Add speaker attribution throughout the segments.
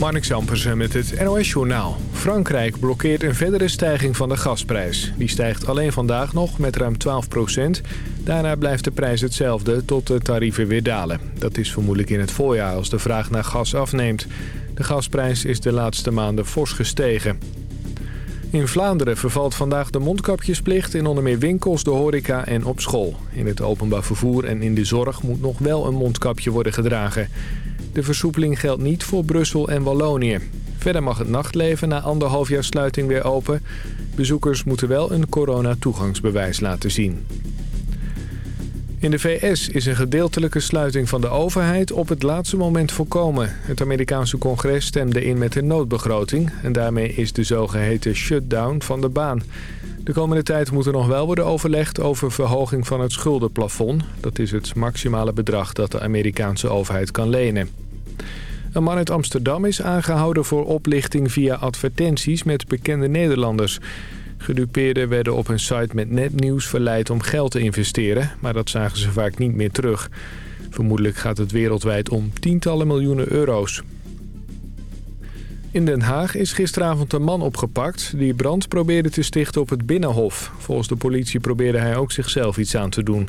Speaker 1: Marnik Zampersen met het NOS-journaal. Frankrijk blokkeert een verdere stijging van de gasprijs. Die stijgt alleen vandaag nog met ruim 12 procent. Daarna blijft de prijs hetzelfde tot de tarieven weer dalen. Dat is vermoedelijk in het voorjaar als de vraag naar gas afneemt. De gasprijs is de laatste maanden fors gestegen. In Vlaanderen vervalt vandaag de mondkapjesplicht in onder meer winkels, de horeca en op school. In het openbaar vervoer en in de zorg moet nog wel een mondkapje worden gedragen. De versoepeling geldt niet voor Brussel en Wallonië. Verder mag het nachtleven na anderhalf jaar sluiting weer open. Bezoekers moeten wel een coronatoegangsbewijs laten zien. In de VS is een gedeeltelijke sluiting van de overheid op het laatste moment voorkomen. Het Amerikaanse congres stemde in met een noodbegroting... en daarmee is de zogeheten shutdown van de baan. De komende tijd moet er nog wel worden overlegd over verhoging van het schuldenplafond. Dat is het maximale bedrag dat de Amerikaanse overheid kan lenen. Een man uit Amsterdam is aangehouden voor oplichting via advertenties met bekende Nederlanders. Gedupeerden werden op een site met nepnieuws verleid om geld te investeren, maar dat zagen ze vaak niet meer terug. Vermoedelijk gaat het wereldwijd om tientallen miljoenen euro's. In Den Haag is gisteravond een man opgepakt die brand probeerde te stichten op het Binnenhof. Volgens de politie probeerde hij ook zichzelf iets aan te doen.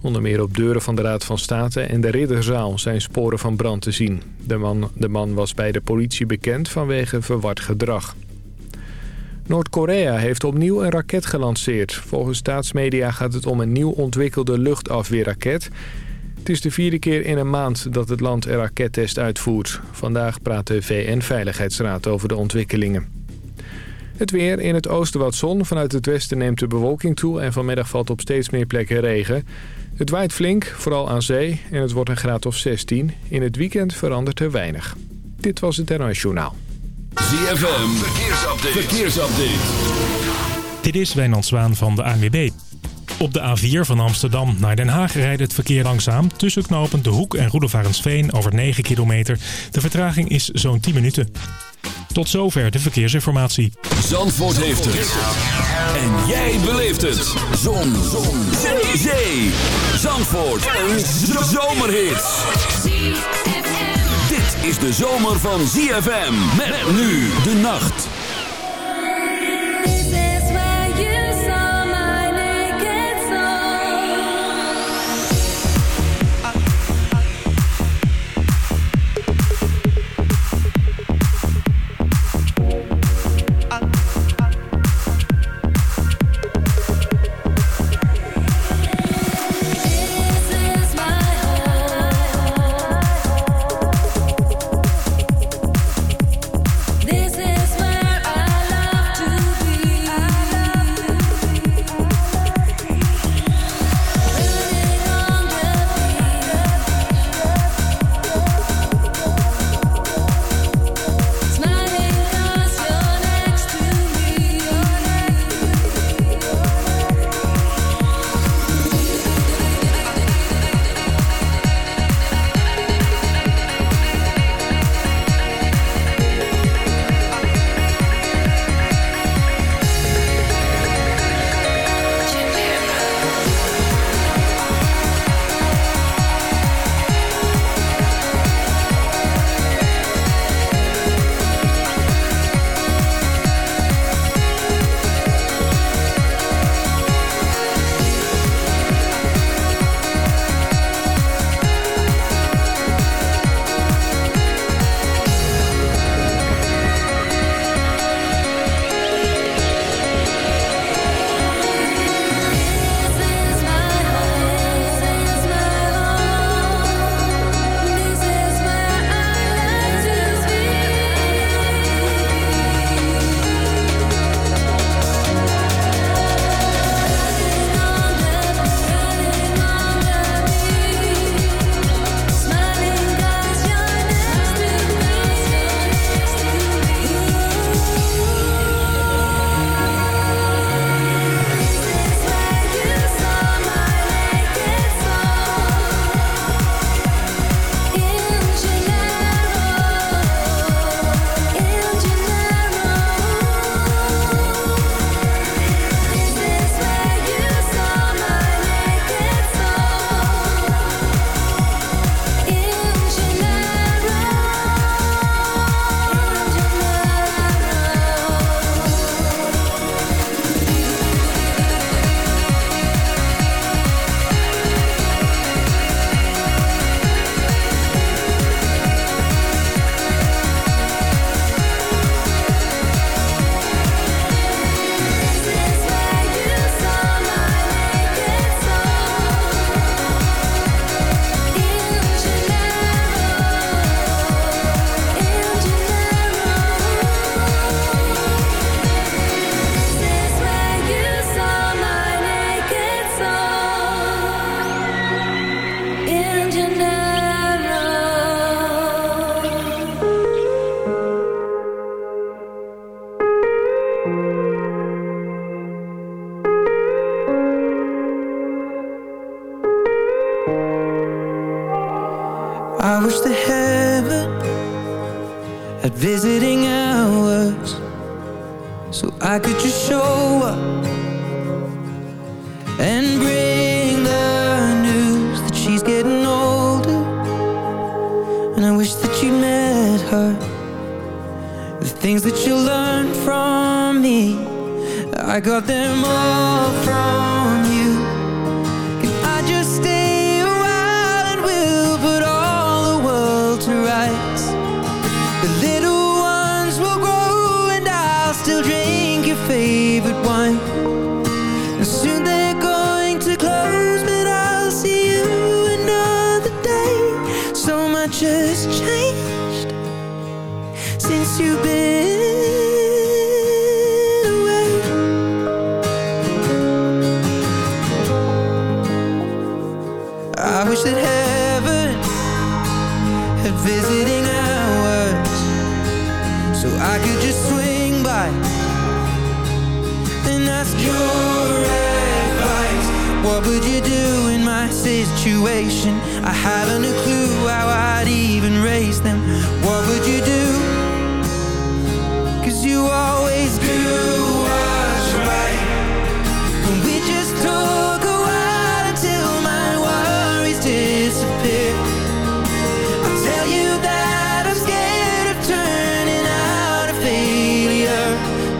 Speaker 1: Onder meer op deuren van de Raad van State en de Ridderzaal zijn sporen van brand te zien. De man, de man was bij de politie bekend vanwege verward gedrag. Noord-Korea heeft opnieuw een raket gelanceerd. Volgens staatsmedia gaat het om een nieuw ontwikkelde luchtafweerraket. Het is de vierde keer in een maand dat het land een rakettest uitvoert. Vandaag praat de VN-veiligheidsraad over de ontwikkelingen. Het weer in het oosten wat zon. Vanuit het westen neemt de bewolking toe en vanmiddag valt op steeds meer plekken regen. Het waait flink, vooral aan zee, en het wordt een graad of 16. In het weekend verandert er weinig. Dit was het NOS Journaal.
Speaker 2: ZFM, verkeersupdate. verkeersupdate.
Speaker 3: Dit is Wijnand Zwaan van de ANWB. Op de A4 van Amsterdam naar Den Haag rijdt het verkeer langzaam... tussen knooppunt De Hoek en Roelofarensveen over 9 kilometer. De vertraging is zo'n 10 minuten. Tot zover de verkeersinformatie.
Speaker 2: Zandvoort heeft het. En jij beleeft het. Zon. Zon. Zee. Zandvoort. Een zomerhit. Dit is de zomer van ZFM. Met nu de nacht.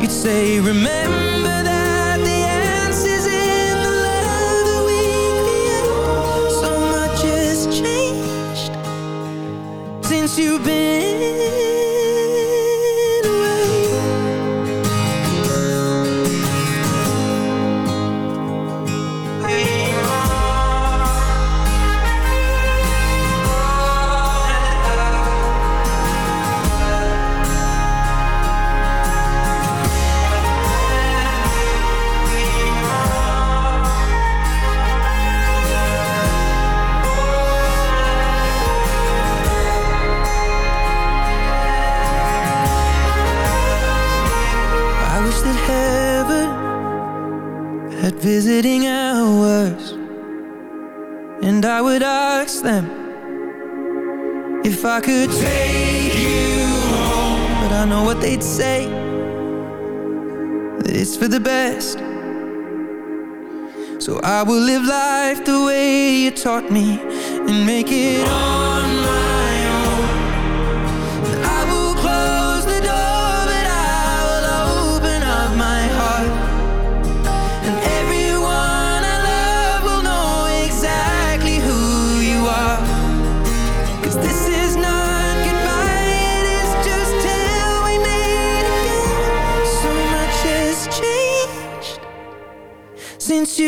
Speaker 4: could say remember that the answers in the letter that we create. So much has changed since you've been for the best. So I will live life the way you taught me And make it all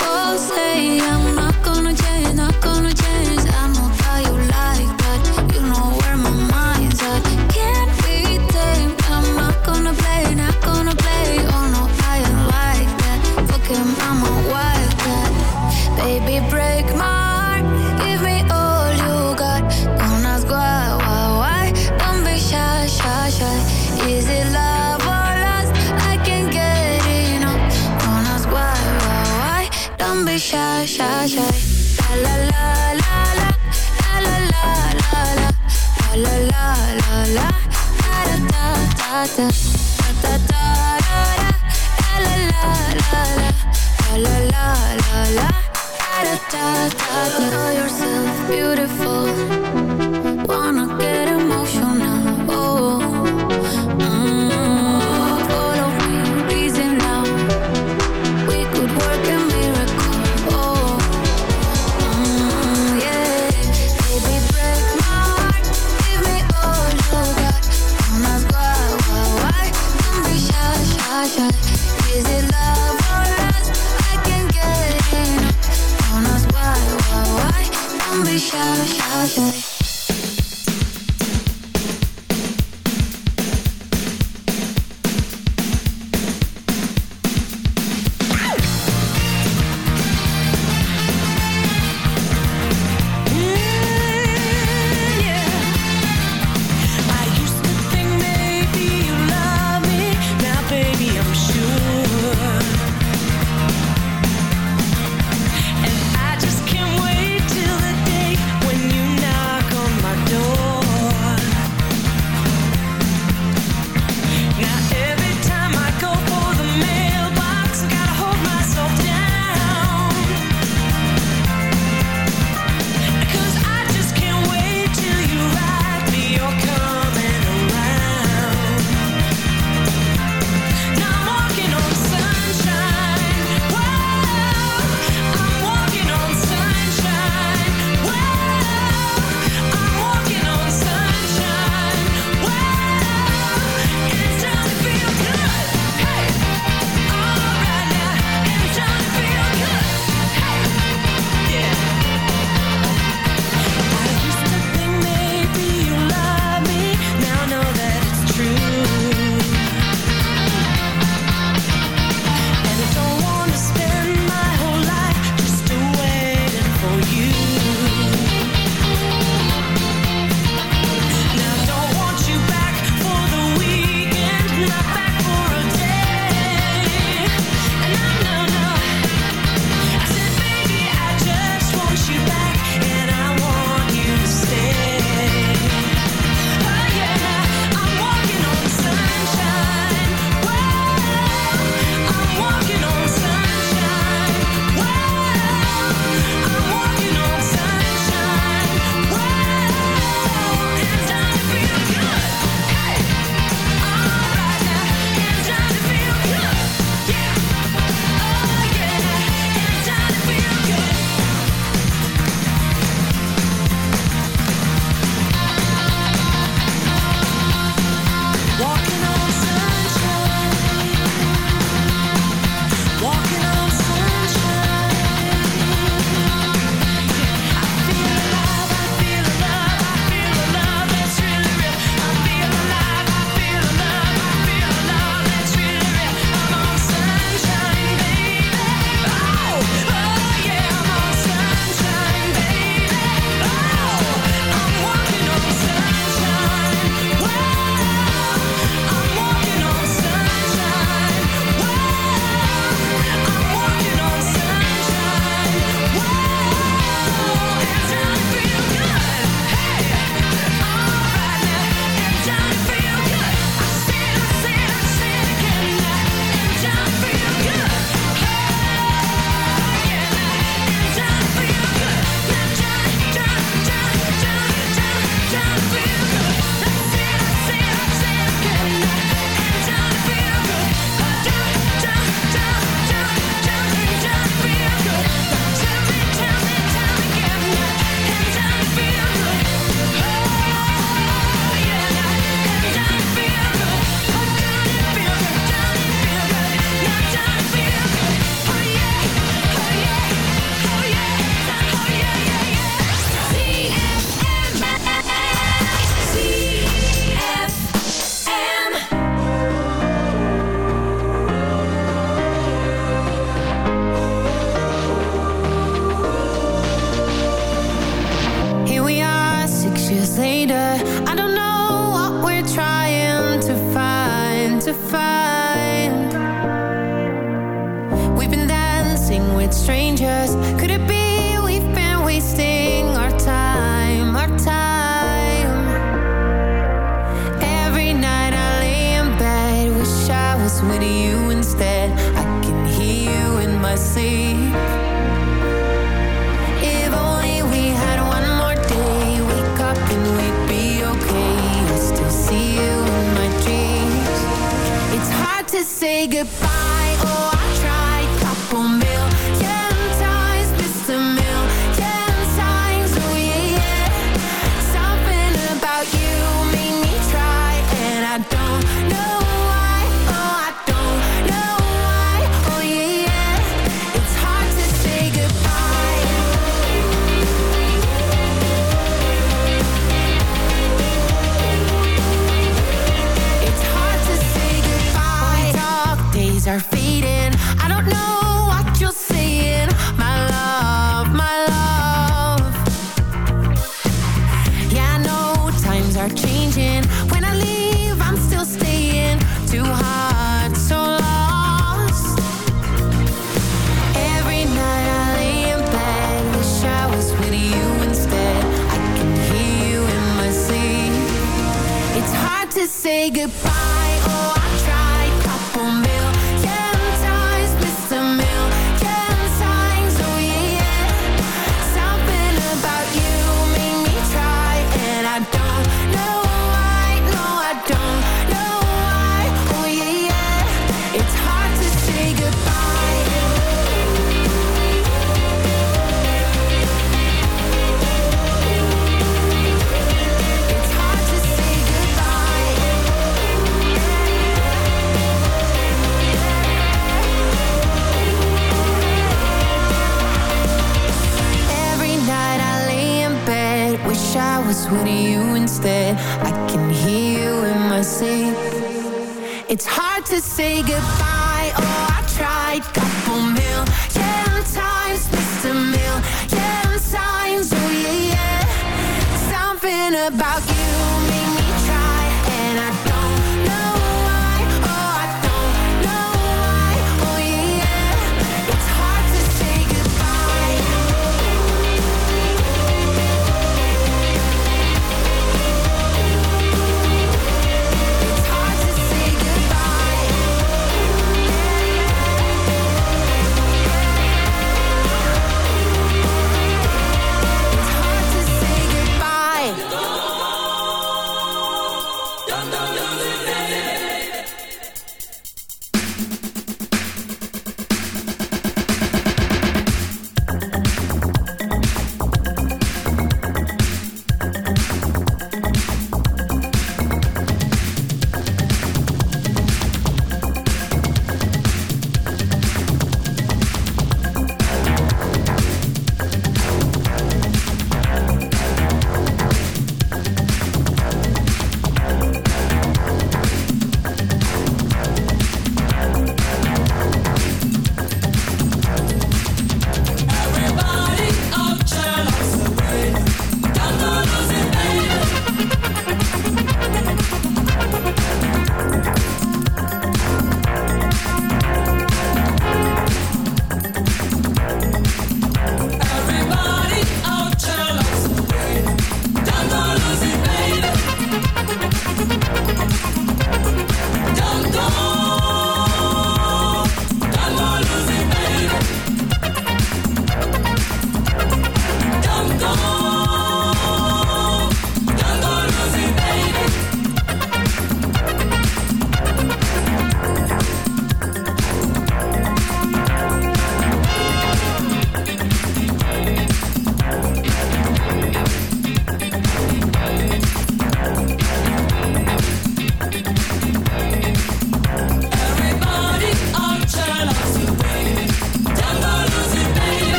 Speaker 5: oh da da da la la la la la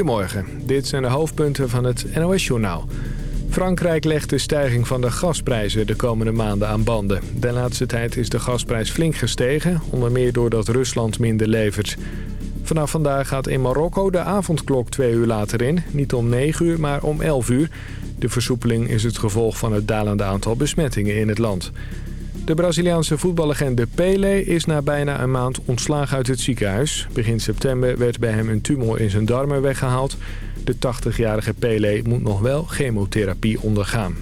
Speaker 1: Goedemorgen, dit zijn de hoofdpunten van het NOS-journaal. Frankrijk legt de stijging van de gasprijzen de komende maanden aan banden. De laatste tijd is de gasprijs flink gestegen, onder meer doordat Rusland minder levert. Vanaf vandaag gaat in Marokko de avondklok twee uur later in. Niet om 9 uur, maar om 11 uur. De versoepeling is het gevolg van het dalende aantal besmettingen in het land. De Braziliaanse voetballegende Pelé is na bijna een maand ontslagen uit het ziekenhuis. Begin september werd bij hem een tumor in zijn darmen weggehaald. De 80-jarige Pelé moet nog wel chemotherapie ondergaan.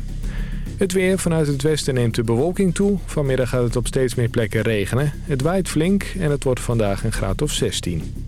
Speaker 1: Het weer vanuit het westen neemt de bewolking toe. Vanmiddag gaat het op steeds meer plekken regenen. Het waait flink en het wordt vandaag een graad of 16.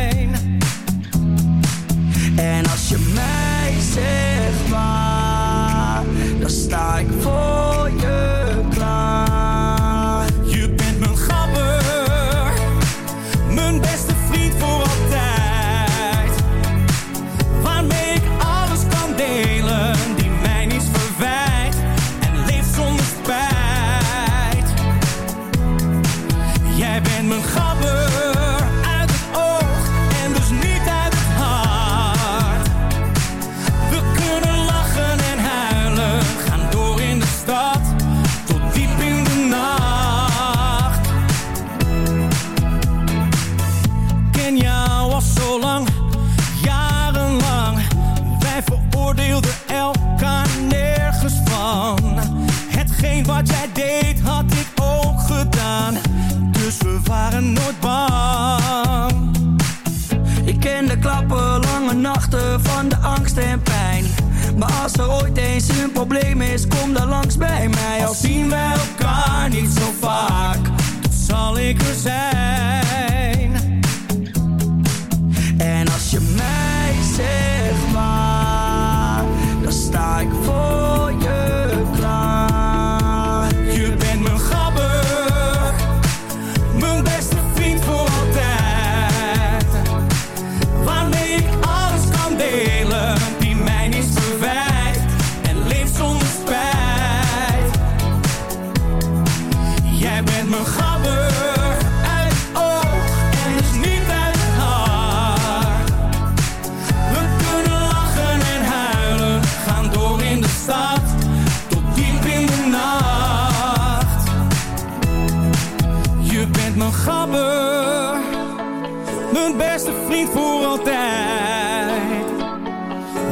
Speaker 6: Voor
Speaker 7: altijd.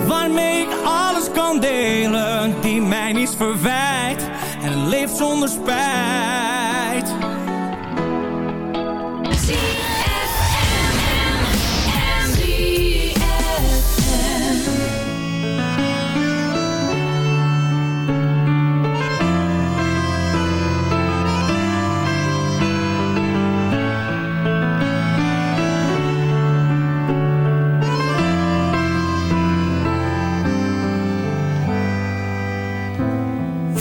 Speaker 7: Waarmee ik alles kan delen, die mij niets verwijt en leeft zonder spijt.